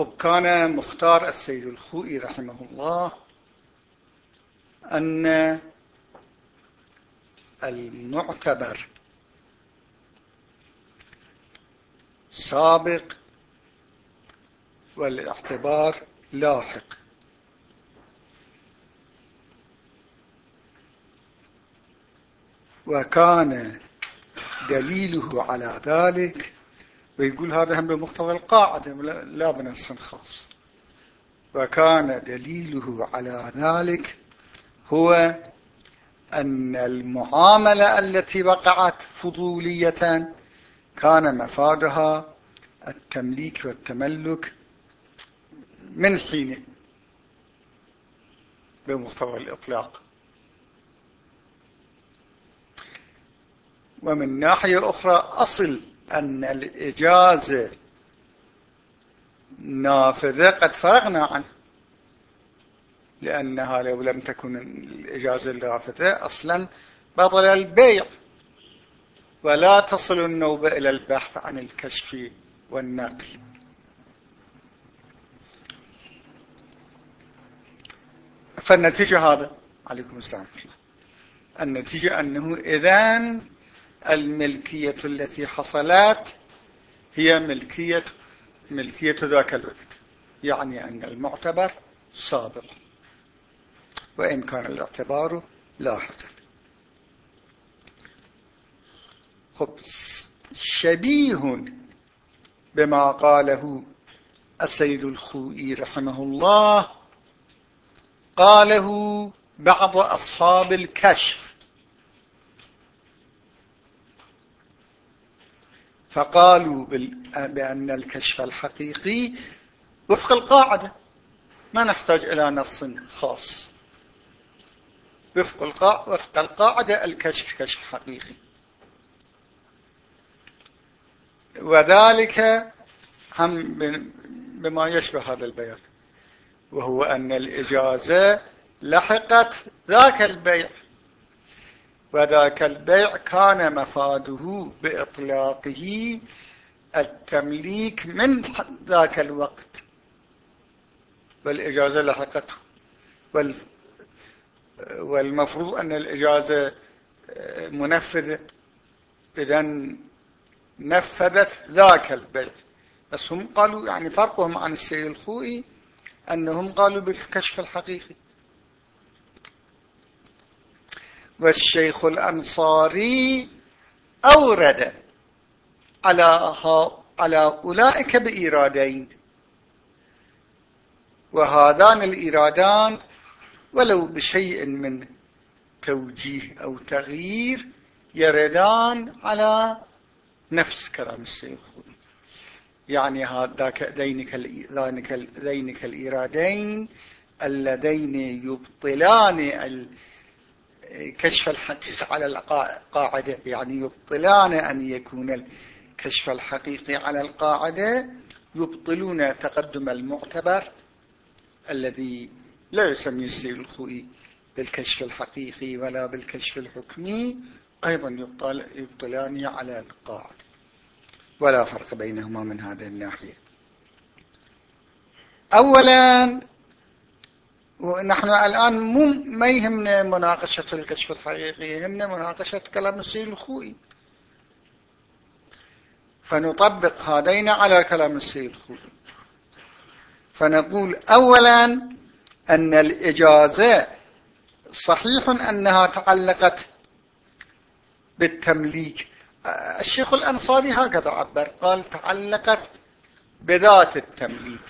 خب كان مختار السيد الخوئي رحمه الله أن المعتبر سابق والاعتبار لاحق. وكان دليله على ذلك ويقول هذا هم بمقتضى القاعدة لا بنص خاص وكان دليله على ذلك هو أن المعاملة التي وقعت فضولية كان مفادها التمليك والتملك من حين بمقتضى الإطلاق. ومن ناحية أخرى أصل أن الإجازة نافذة قد فرغنا عنه لأنها لو لم تكن الإجازة النافذة أصلا بطل البيع. ولا تصل النوبة إلى البحث عن الكشف والنقل. فالنتيجة هذا. عليكم السلام النتيجة أنه إذن الملكية التي حصلت هي ملكية ملكية ذاك الوقت. يعني أن المعتبر سابق وإن كان الاعتبار لاحظا خب شبيه بما قاله السيد الخوئي رحمه الله قاله بعض أصحاب الكشف. فقالوا بأن الكشف الحقيقي وفق القاعدة. ما نحتاج إلى نص خاص. وفق, القاعدة, الكشف كشف حقيقي. وذلك هم بما يشبه هذا البيان. وهو أن الإجازة لحقت ذاك البيع. وذاك البيع كان مفاده بإطلاقه التمليك من ذاك الوقت. والإجازة لحقته. والمفروض أن الإجازة منفذة. إذا نفذت ذاك البيع. بس هم قالوا يعني فرقهم عن السيد الخوئي أنهم قالوا بالكشف الحقيقي. والشيخ الأنصاري أورد على على أولئك بإيرادين. وهذان الإيرادان ولو بشيء من توجيه أو تغيير يردان على نفس كلام الشيخ. يعني هذاك ذينك ذينك الإيرادين اللذين يبطلان كشف الحقيقة على القاعدة يعني يبطلان أن يكون الكشف الحقيقي على القاعدة يبطلون تقدم المعتبر الذي لا يسمي السيد الخوئي بالكشف الحقيقي ولا بالكشف الحكمي أيضا يبطل يبطلان على القاعدة. ولا فرق بينهما من هذه الناحية. أولا ونحن الآن مو ما يهمنا مناقشة الكشف الحقيقي يهمنا مناقشة كلام السيد الخوئي فنطبق هذين على كلام السيد الخوئي فنقول أولا أن الإجازة صحيح أنها تعلقت بالتمليك. الشيخ الأنصاري هكذا عبر قال تعلقت بذات التمليك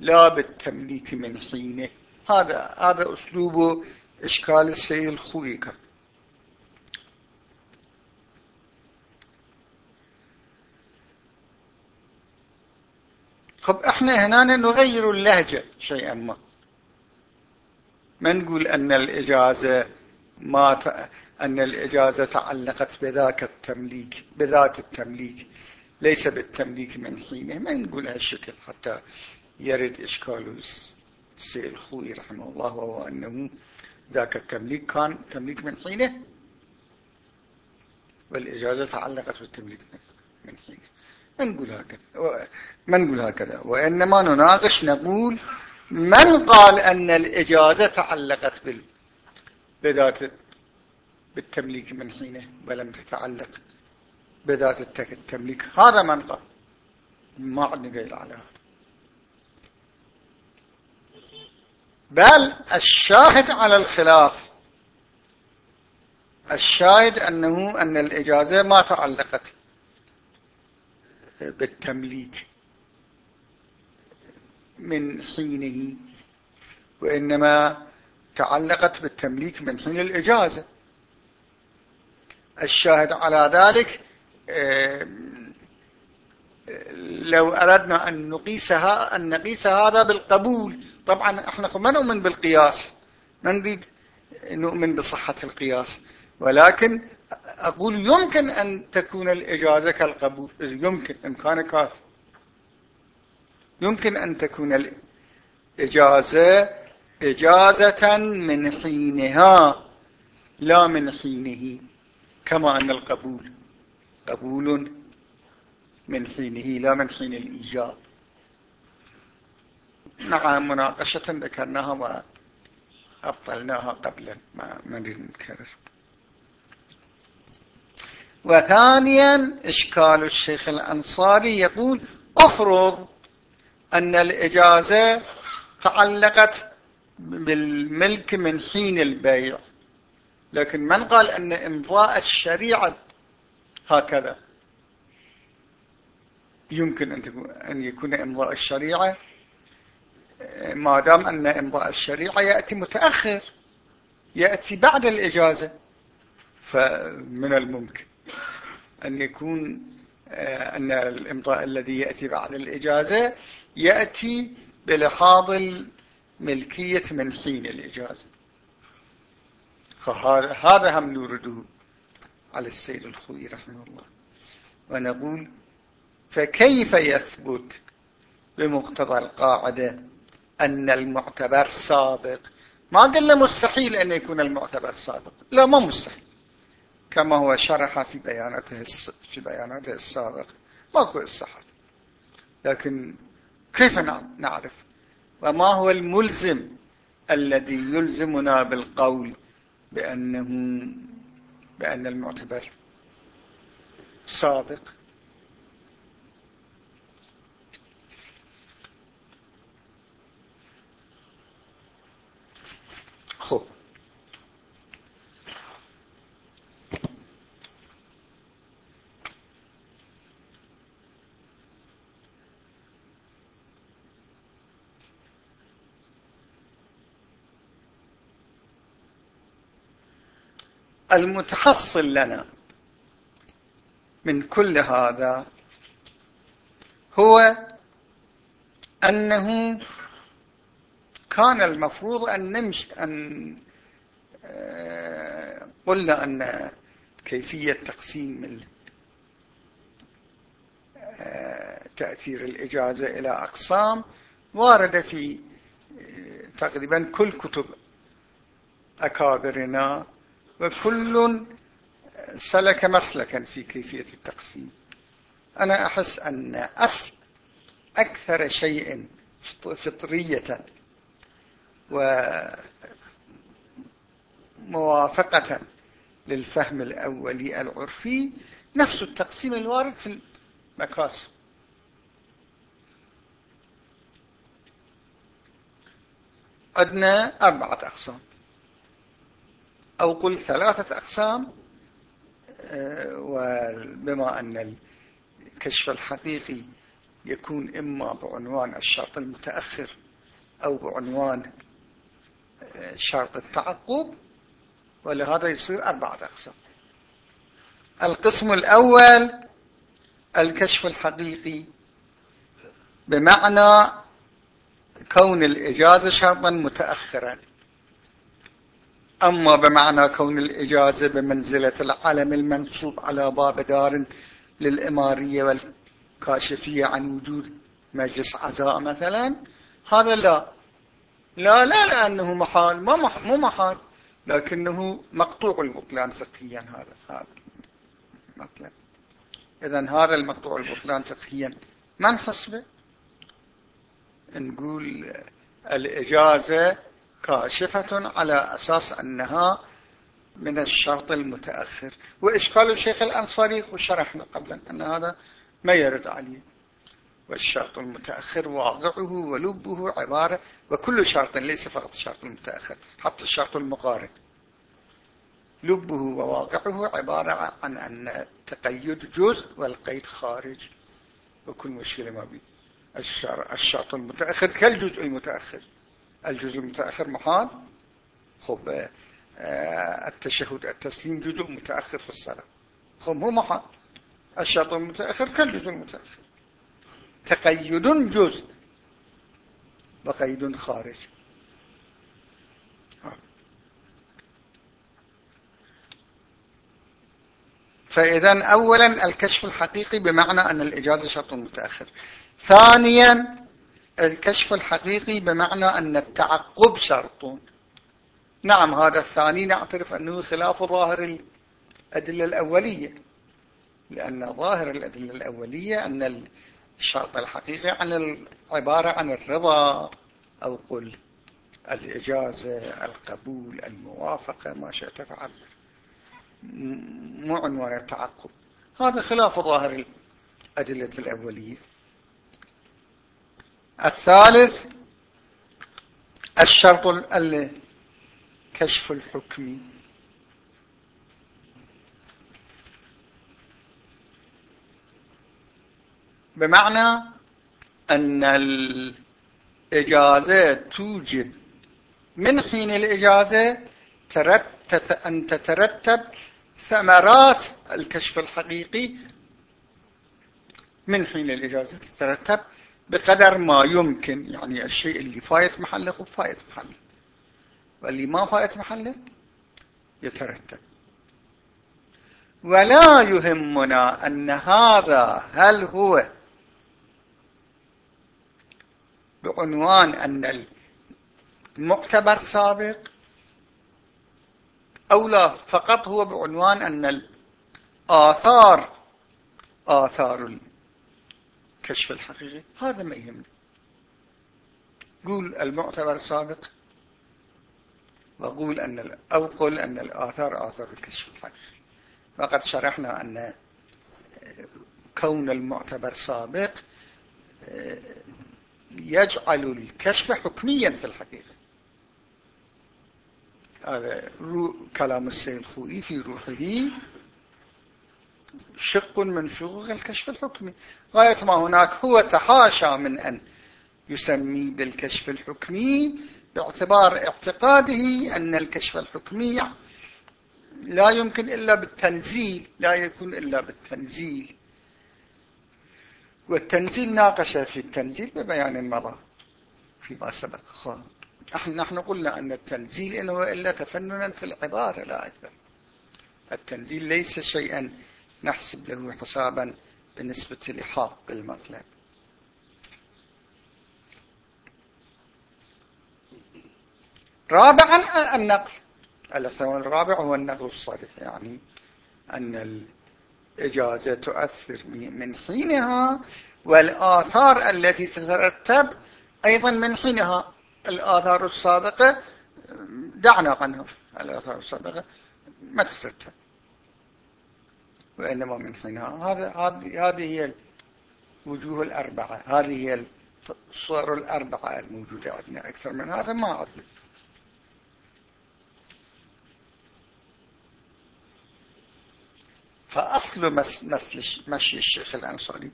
لا بالتمليك من حينه. هذا هذا أسلوب إشكال السيد الخوي خب إحنا هنا نغير اللهجة شيئا ما. ما نقول أن الإجازة ما ت... أن الإجازة تعلقت بذاك التمليك بذات التمليك ليس بالتمليك من حينه. ما نقول هالشكل حتى يرد إشكال السيد الخوي رحمه الله وهو أنه ذاك التمليك كان تمليك من حينه والإجازة تعلقت بالتمليك من حينه. ما نقول هكذا؟ ما نقول هكذا؟ وإنما نناقش نقول من قال أن الإجازة تعلقت بال بذات بالتمليك من حينه ولم تتعلق بذات التمليك. هذا من قال. ما عندنا دليل على هذا. بل الشاهد على الخلاف. الشاهد أنه أن الإجازة ما تعلقت بالتمليك من حينه وإنما تعلقت بالتمليك من حين الإجازة. الشاهد على ذلك لو أردنا أن نقيسها أن نقيس هذا بالقبول. طبعا إحنا ما نؤمن بالقياس. ما نريد نؤمن بصحة القياس. ولكن أقول يمكن أن تكون الإجازة كالقبول. يمكن إن كان كافي. يمكن أن تكون الإجازة إجازة من حينها لا من حينه كما أن القبول قبول. من حينه لا من حين الإيجاب. نعم مناقشة ذكرناها وأبطلناها قبلا ما نريد نكرر وثانيا إشكال الشيخ الأنصاري يقول أفرض أن الإجازة تعلقت بالملك من حين البيع لكن من قال أن إمضاء الشريعة هكذا؟ يمكن أن يكون إمضاء الشريعة ما دام أن إمضاء الشريعة يأتي متأخر يأتي بعد الإجازة. فمن الممكن أن يكون أن الإمضاء الذي يأتي بعد الإجازة يأتي بلحاظ الملكية من حين الإجازة. فهذا هم نورده على السيد الخوي رحمه الله. ونقول فكيف يثبت بمقتضى القاعدة أن المعتبر سابق؟ ما قلنا مستحيل أن يكون المعتبر سابق. لا ما مستحيل. كما هو شرح في بياناته في بياناته السابقة ماكو الصحة لكن كيف نعرف؟ وما هو الملزم الذي يلزمنا بالقول بأنه بأن المعتبر سابق؟ خب. المتحصل لنا من كل هذا هو أنه كان المفروض أن نمشي أن آه، قلنا أن كيفية تقسيم آه، تأثير الإجازة إلى أقسام واردة في آه، تقريبا كل كتب أكابرنا وكل سلك مسلكا في كيفية التقسيم. أنا أحس أن أصل أكثر شيء فطرية وموافقة للفهم الأولي العرفي نفس التقسيم الوارد في المكاسب عندنا أربعة أقسام أو قل ثلاثة أقسام آه، وبما أن الكشف الحقيقي يكون إما بعنوان الشرط المتأخر أو بعنوان شرط التعقب ولهذا يصير أربعة أقسام. القسم الأول الكشف الحقيقي بمعنى كون الإجازة شرطا متأخرا. أما بمعنى كون الإجازة بمنزلة العلم المنصوب على باب دار للإمارية والكاشفية عن وجود مجلس عزاء مثلا هذا لا. لا لا لأنه محال ما مو محال لكنه مقطوع البطلان فقهيا هذا هذا مطلب إذا هذا المقطوع البطلان فقهيا. ما نحسبه؟ نقول الإجازة كاشفة على أساس أنها من الشرط المتأخر. وإشكال الشيخ الأنصاري وشرحنا قبلا أن هذا ما يرد عليه. والشرط المتأخر واقعه ولبه عبارة وكل شرط ليس فقط الشرط المتأخر حتى الشرط المقارن. لبه وواقعه عبارة عن أن تقيد جزء والقيد خارج وكل مشكلة ما بي. الشرط المتأخر كالجزء المتأخر. الجزء المتأخر محال خب آه، التشهد التسليم جزء متأخر في الصلاة. خب هو محال. الشرط المتأخر كالجزء المتأخر. تقيد جزء. وقيد خارج. فإذا أولا الكشف الحقيقي بمعنى أن الإجازة شرط متأخر. ثانيا الكشف الحقيقي بمعنى أن التعقب شرط. نعم هذا الثاني نعترف أنه خلاف ظاهر الأدلة الأولية. لأن ظاهر الأدلة الأولية أن الشرط الحقيقي عن عبارة عن الرضا أو قل الإجازة القبول الموافقة ما شئت فعل. مو عنوان التعقب. هذا خلاف ظاهر الأدلة الأولية. الثالث الشرط الكشف الحكمي بمعنى أن الإجازة توجب. من حين الإجازة أن تترتب ثمرات الكشف الحقيقي. من حين الإجازة تترتب بقدر ما يمكن. يعني الشيء اللي فايت محله هو فايت محله. واللي ما فايت محله يترتب. ولا يهمنا أن هذا هل هو بعنوان أن المعتبر سابق أو لا فقط هو بعنوان أن الآثار آثار الكشف الحقيقي. هذا ما يهمني. قول المعتبر السابق وقول أن أو قل أن الآثار آثار الكشف الحقيقي. وقد شرحنا أن كون المعتبر سابق يجعل الكشف حكميا في الحقيقة. هذا كلام السيد الخوئي في روحه. شق من شقوق الكشف الحكمي. غاية ما هناك هو تحاشى من أن يسمي بالكشف الحكمي باعتبار اعتقاده أن الكشف الحكمي لا يمكن إلا بالتنزيل لا يكون إلا بالتنزيل. والتنزيل ناقش في التنزيل ببيان مضى فيما سبق. نحن قلنا أن التنزيل إنه إلا تفننا في العبارة لا أكثر. التنزيل ليس شيئا نحسب له حسابا بالنسبة لحق المطلب. رابعا النقل. الاحتمال الرابع هو النقل الصريح يعني أن الإجازة تؤثر من حينها والآثار التي تترتب أيضا من حينها. الآثار السابقة دعنا عنها الآثار السابقة ما تترتب وإنما من حينها. هذه هي الوجوه الأربعة. هذه هي الصور الأربعة الموجودة عندنا. أكثر من هذا ما أعرف فأصل مشي الشيخ الأنصاري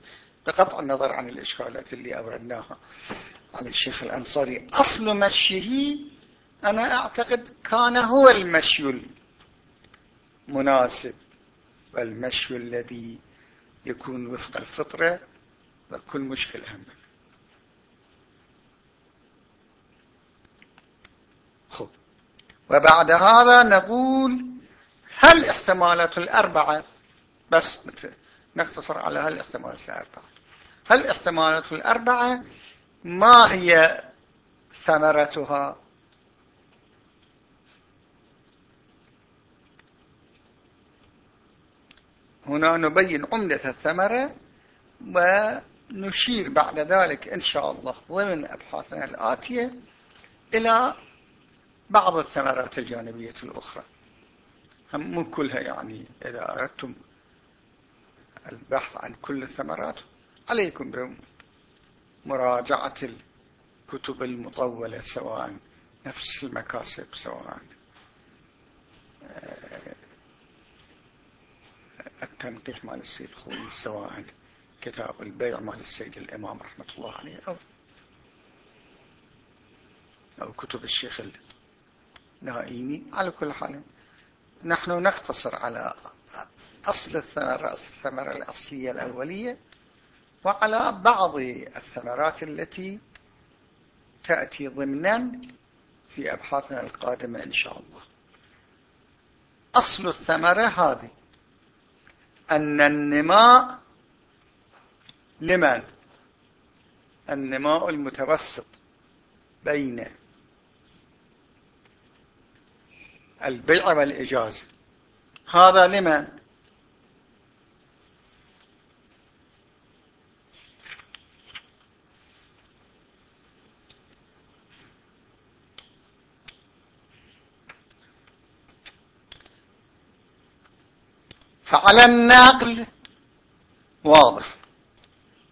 بقطع النظر عن الإشكالات اللي أوردناها عن الشيخ الأنصاري. أصل مشيه أنا أعتقد كان هو المشي المناسب والمشي الذي يكون وفق الفطرة وكل مشكلة هم. خب. وبعد هذا نقول هل احتمالات الأربعة بس نقتصر على هل احتمالات الأربعة هل احتمالات الأربعة ما هي ثمرتها؟ هنا نبين عمدة الثمرة ونشير بعد ذلك إن شاء الله ضمن أبحاثنا الآتية إلى بعض الثمرات الجانبية الأخرى. مو كلها يعني إذا أردتم البحث عن كل الثمرات عليكم بمراجعة الكتب المطولة سواء نفس المكاسب سواء آه، التنقيح مال السيد الخوي سواء كتاب البيع مال السيد الإمام رحمة الله عليه أو, أو كتب الشيخ النائيني على كل حال نحن نقتصر على أصل الثمرة الثمرة الأصلية الأولية وعلى بعض الثمرات التي تأتي ضمنا في أبحاثنا القادمة إن شاء الله. أصل الثمرة هذه أن النماء لمن؟ النماء المتوسط بين البيع والإجازة هذا لمن؟ فعلى النقل واضح.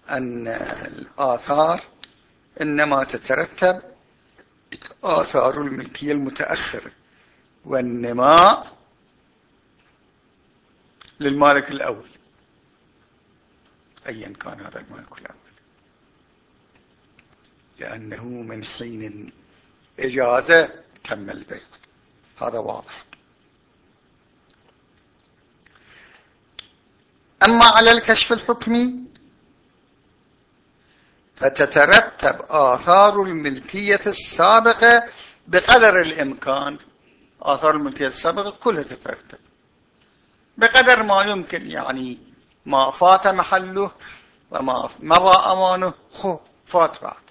أن الآثار إنما تترتب آثار الملكية المتأخرة والنماء للمالك الأول. أيا كان هذا المالك الأول. لأنه من حين إجازة تم البيع. هذا واضح. أما على الكشف الحكمي فتترتب آثار الملكية السابقة بقدر الإمكان. آثار الملكية السابقة كلها تترتب. بقدر ما يمكن يعني ما فات محله وما مضى أمانه خو فات بعد.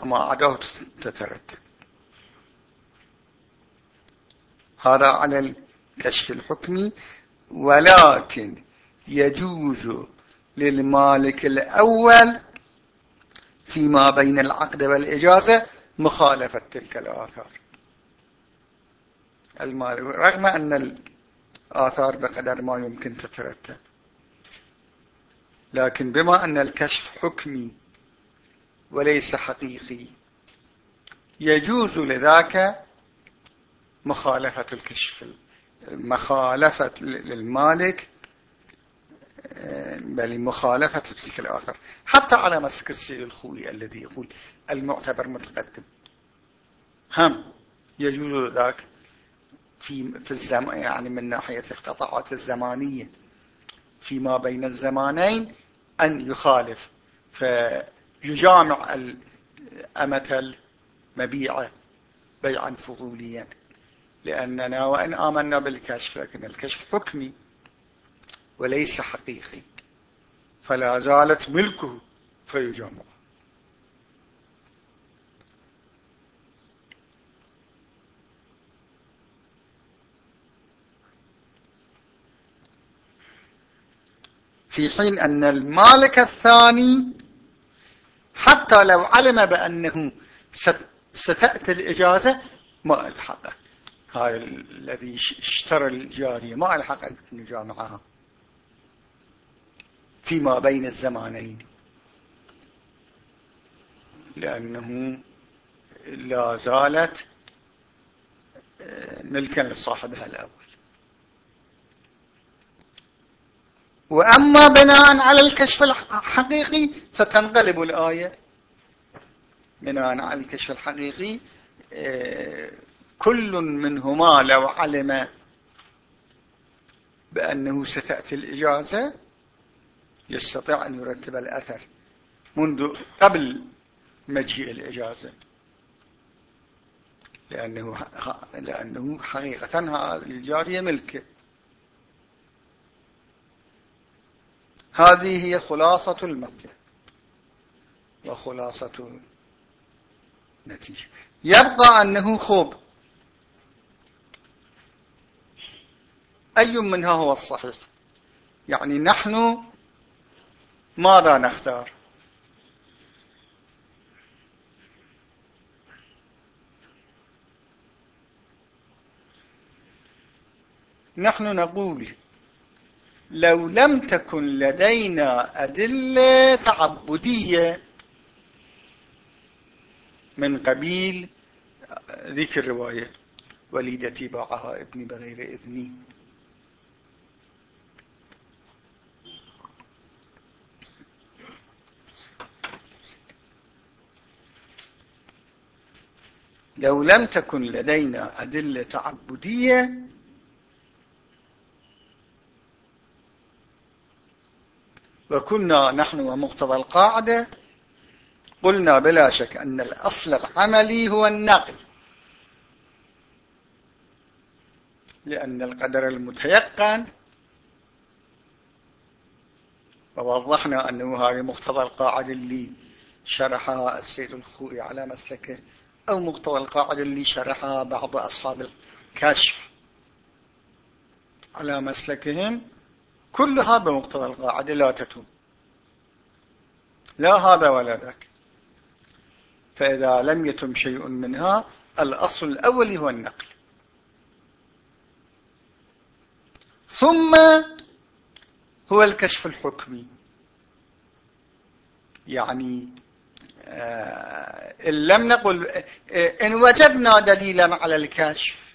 وما عداه تترتب. هذا على الكشف الحكمي. ولكن يجوز للمالك الأول فيما بين العقد والإجازة مخالفة تلك الآثار. المالك رغم أن الآثار بقدر ما يمكن تترتب لكن بما أن الكشف حكمي وليس حقيقي يجوز لذاك مخالفة الكشف مخالفة للمالك بل مخالفة تلك الآثار. حتى على مسك السيد الخوي الذي يقول المعتبر متقدم. هم يجوز ذاك في في الزمان يعني من ناحية القطعات الزمانية. فيما بين الزمانين أن يخالف. فيجامع الأمة المبيعة بيعا فضوليا. لأننا وإن آمنا بالكشف لكن الكشف حكمي وليس حقيقي. فلا زالت ملكه فيجامع. في حين أن المالك الثاني حتى لو علم بأنه ستأتي الإجازة ما الحقه. هاي الذي اشترى الجارية ما ألحق أن يجامعها فيما بين الزمانين. لأنه لا زالت آه، ملكا لصاحبها الأول. وأما بناء على الكشف الحقيقي ستنقلب الآية. بناء على الكشف الحقيقي آه، كل منهما لو علم بأنه ستأتي الإجازة يستطيع أن يرتب الأثر منذ قبل مجيء الإجازة. لأنه, لأنه حقيقة الجارية ملكه. هذه هي خلاصة المطلب وخلاصة النتيجة. يبقى أنه خوب. أي منها هو الصحيح؟ يعني نحن ماذا نختار؟ نحن نقول لو لم تكن لدينا أدلة تعبدية من قبيل ذيك الرواية وليدتي باعها ابني بغير إذني. لو لم تكن لدينا أدلة تعبدية وكنا نحن ومقتضى القاعدة قلنا بلا شك أن الأصل العملي هو النقل. لأن القدر المتيقن ووضحنا أنه هذه مقتضى القاعدة اللي شرحها السيد الخوئي على مسلكه أو مقتضى القاعدة اللي شرحها بعض أصحاب الكشف. على مسلكهم. كلها بمقتضى القاعدة لا تتم لا هذا ولا ذاك. فإذا لم يتم شيء منها الأصل الأول هو النقل. ثم هو الكشف الحكمي. يعني إن لم نقل آه، إن وجدنا دليلا على الكشف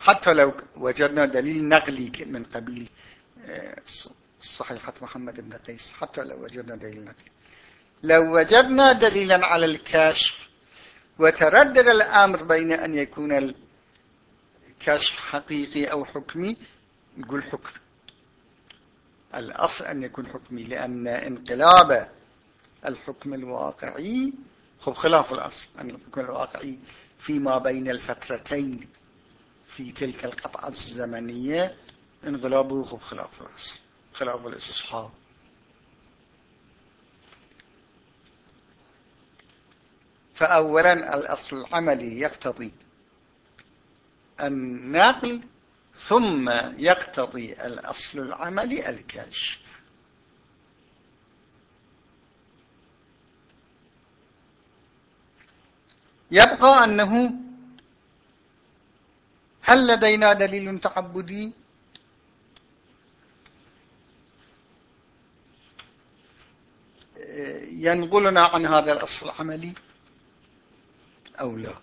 حتى لو وجدنا دليل نقلي من قبيل آه، صحيحة محمد بن قيس حتى لو وجدنا دليل نقلي. لو وجدنا دليلا على الكشف وتردد الأمر بين أن يكون الكشف حقيقي أو حكمي نقول حكم. الأصل أن يكون حكمي لأن انقلاب الحكم الواقعي خب خلاف الأصل أن الحكم الواقعي فيما بين الفترتين في تلك القطعة الزمنية انقلابه خب خلاف الأصل خلاف الاستصحاب فأولا الأصل العملي يقتضي النقل ثم يقتضي الأصل العملي الكشف يبقى أنه هل لدينا دليل تعبدي؟ ينقلنا عن هذا الأصل العملي أو لا؟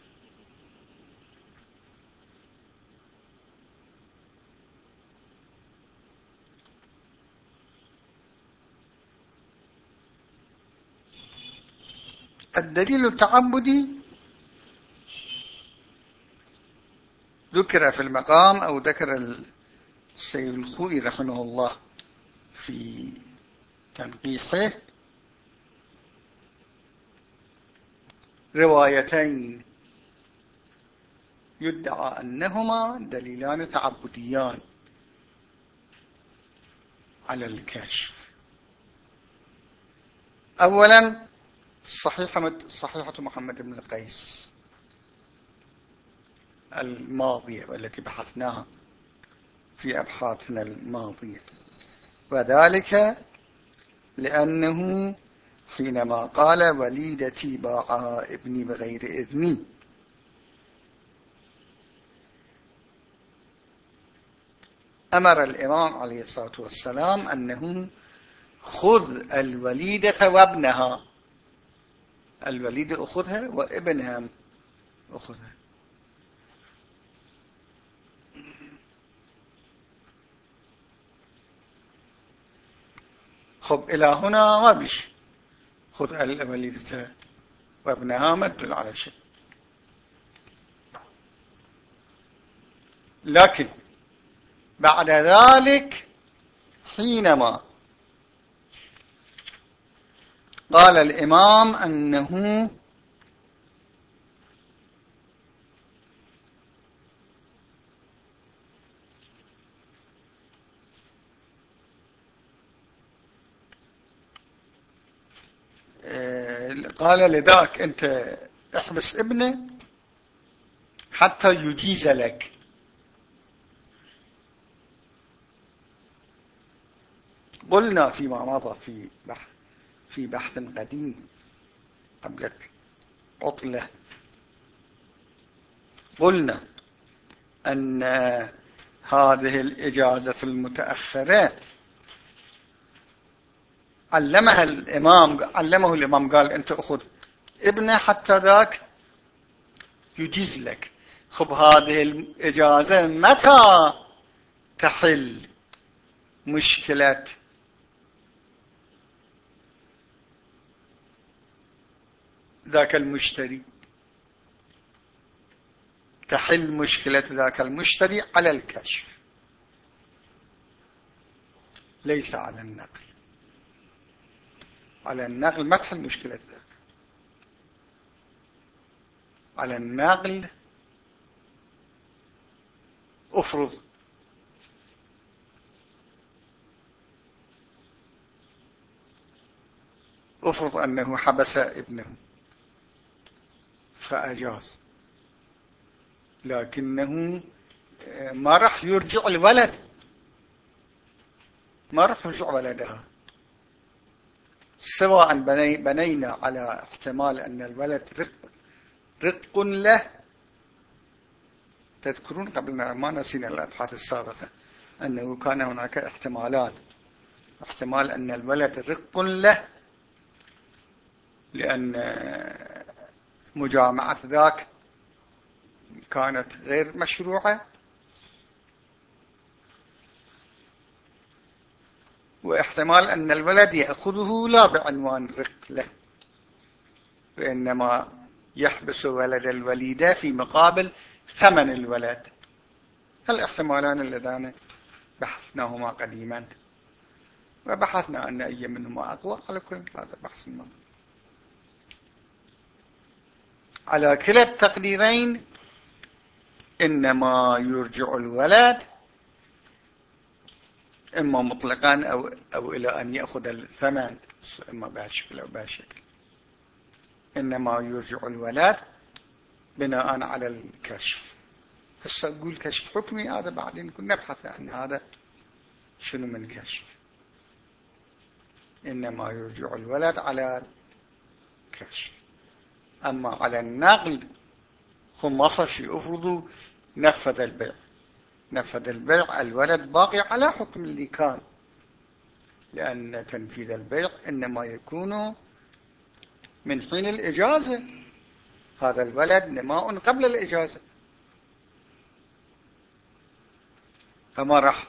الدليل التعبدي ذكر في المقام أو ذكر السيد الخوي رحمه الله في تنقيحه روايتين. يدعى أنهما دليلان تعبديان على الكشف. أولا صحيحة, صحيحة محمد بن قيس الماضية والتي بحثناها في أبحاثنا الماضية. وذلك لأنه حينما قال وليدتي باعها ابني بغير إذني أمر الإمام عليه الصلاة والسلام أنه خذ الوليدة وابنها. الوليدة أخذها وابنها أخذها. خب إلى هنا ما بيش خذ الوليدة وابنها ما تدل على شيء. لكن بعد ذلك حينما قال الإمام أنه آه، قال لذاك أنت احبس ابنه حتى يجيز لك. قلنا فيما مضى في بحث. في بحث قديم. قبل عطلة. قلنا أن هذه الإجازة المتأخرة علمها الإمام علمه الإمام قال أنت أخذ ابنة حتى ذاك يجيز لك. خب هذه الإجازة متى تحل مشكلة ذاك المشتري. تحل مشكلة ذاك المشتري على الكشف. ليس على النقل. على النقل ما تحل مشكلة ذاك. على النقل افرض افرض أنه حبس ابنه. فأجاز. لكنه آه، ما راح يرجع الولد. ما راح يرجع ولدها سواء بني بنينا على احتمال أن الولد رق, رق له. تذكرون قبل ما نسينا الأبحاث السابقة أنه كان هناك احتمالات. احتمال أن الولد رق له. لأن مجامعة ذاك كانت غير مشروعة. واحتمال أن الولد يأخذه لا بعنوان رق له وإنما يحبس ولد الوليدة في مقابل ثمن الولد. الاحتمالان اللذان بحثناهما قديما وبحثنا أن أي منهما أقوى على كل هذا بحث المنطق على كلا التقديرين إنما يرجع الولد إما مطلقا أو, أو إلى أن يأخذ الثمن إما بهالشكل أو بهالشكل إنما يرجع الولد بناء على الكشف. هسه أقول كشف حكمي هذا بعدين كنا نبحث عن هذا. شنو من كشف؟ إنما يرجع الولد على كشف. أما على النقل وصل شيء أفرضوا نفذ البيع. نفذ البيع الولد باقي على حكم اللي كان. لأن تنفيذ البيع إنما يكون من حين الإجازة. هذا الولد نماء قبل الإجازة. فما راح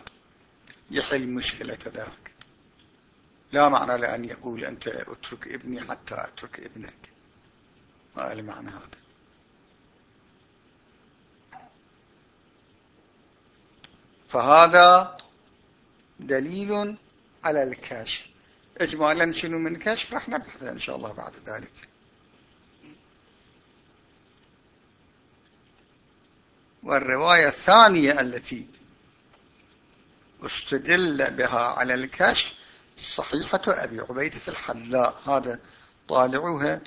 يحل مشكلة ذاك لا معنى لأن يقول أنت اترك ابني حتى أترك ابنك. لي معنى هذا فهذا دليل على الكشف. إجمالا شنو من كشف؟ راح نبحث إن شاء الله بعد ذلك. والرواية الثانية التي استدل بها على الكشف صحيحة أبي عبيدة الحلاء هذا طالعوها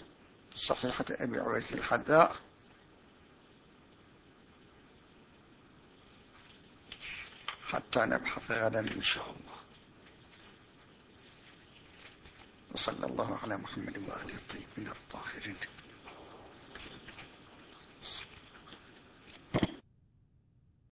صحيحة أبي عبيدة الحلاء حتى نبحث غدا إن شاء الله. وصلى الله على محمد وآله الطيبين الطاهرين.